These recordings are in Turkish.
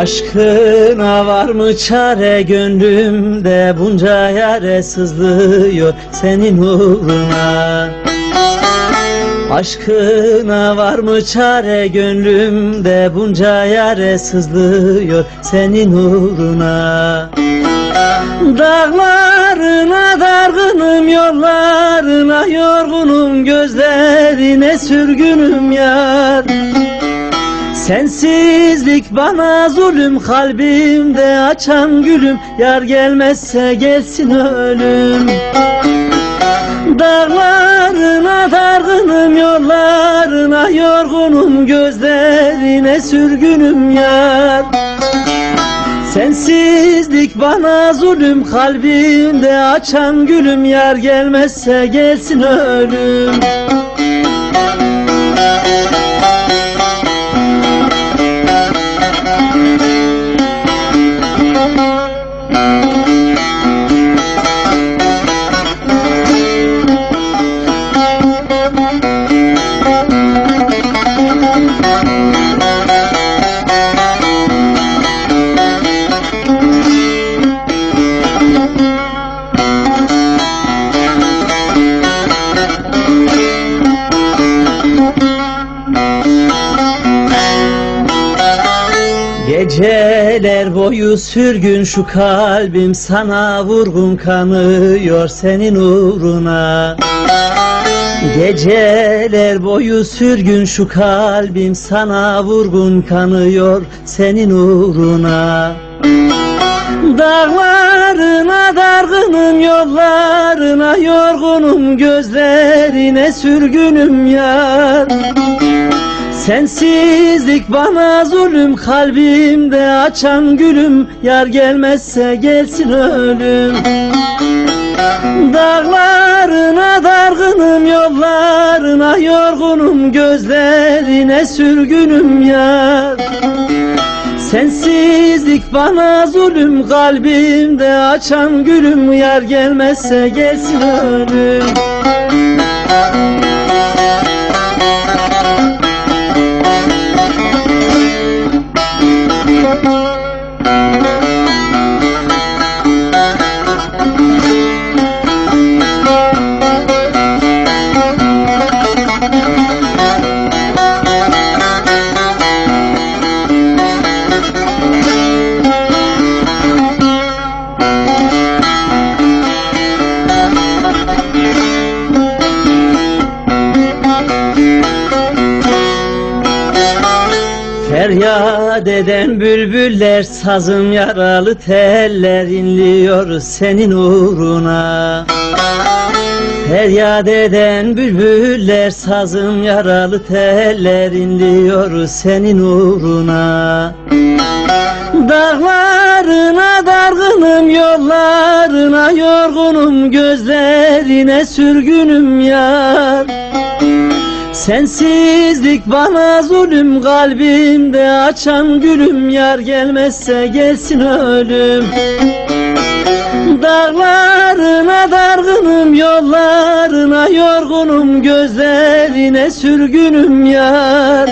Aşkına var mı çare? Gönlümde bunca yare sızlıyor senin uğruna. Aşkına var mı çare? Gönlümde bunca yare sızlıyor senin uğruna. Dağlarına dargınım yollarına yorgunum gözlerine sürgünüm yar Sensizlik bana zulüm kalbimde açan gülüm. Yar gelmezse gelsin ölüm. Dağlarına dargınım yollarına yorgunum. Gözlerine sürgünüm yar. Sensizlik bana zulüm kalbimde açan gülüm. Yar gelmezse gelsin ölüm Geceler boyu sürgün şu kalbim sana vurgun kanıyor senin uğruna. Geceler boyu sürgün şu kalbim sana vurgun kanıyor senin uğruna. Dağlarına dargınım yollarına yorgunum gözlerine sürgünüm yar Sensizlik bana zulüm kalbimde açan gülüm. Yar gelmezse gelsin ölüm. Dağlarına dargınım yollarına yorgunum. Gözlerine sürgünüm yar. Sensizlik bana zulüm kalbimde açan gülüm. Yar gelmezse gelsin ölüm Feryat eden bülbüller sazım yaralı teller inliyor senin uğruna. Feryat eden bülbüller sazım yaralı teller inliyor senin uğruna. Dağlarına dargınım yollarına yorgunum gözlerine sürgünüm yar Sensizlik bana zulüm kalbimde açan gülüm. Yar gelmezse gelsin ölüm. Dağlarına dargınım yollarına yorgunum. Gözlerine sürgünüm yar.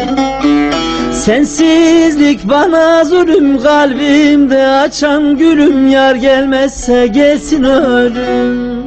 Sensizlik bana zulüm kalbimde açan gülüm. Yar gelmezse gelsin ölüm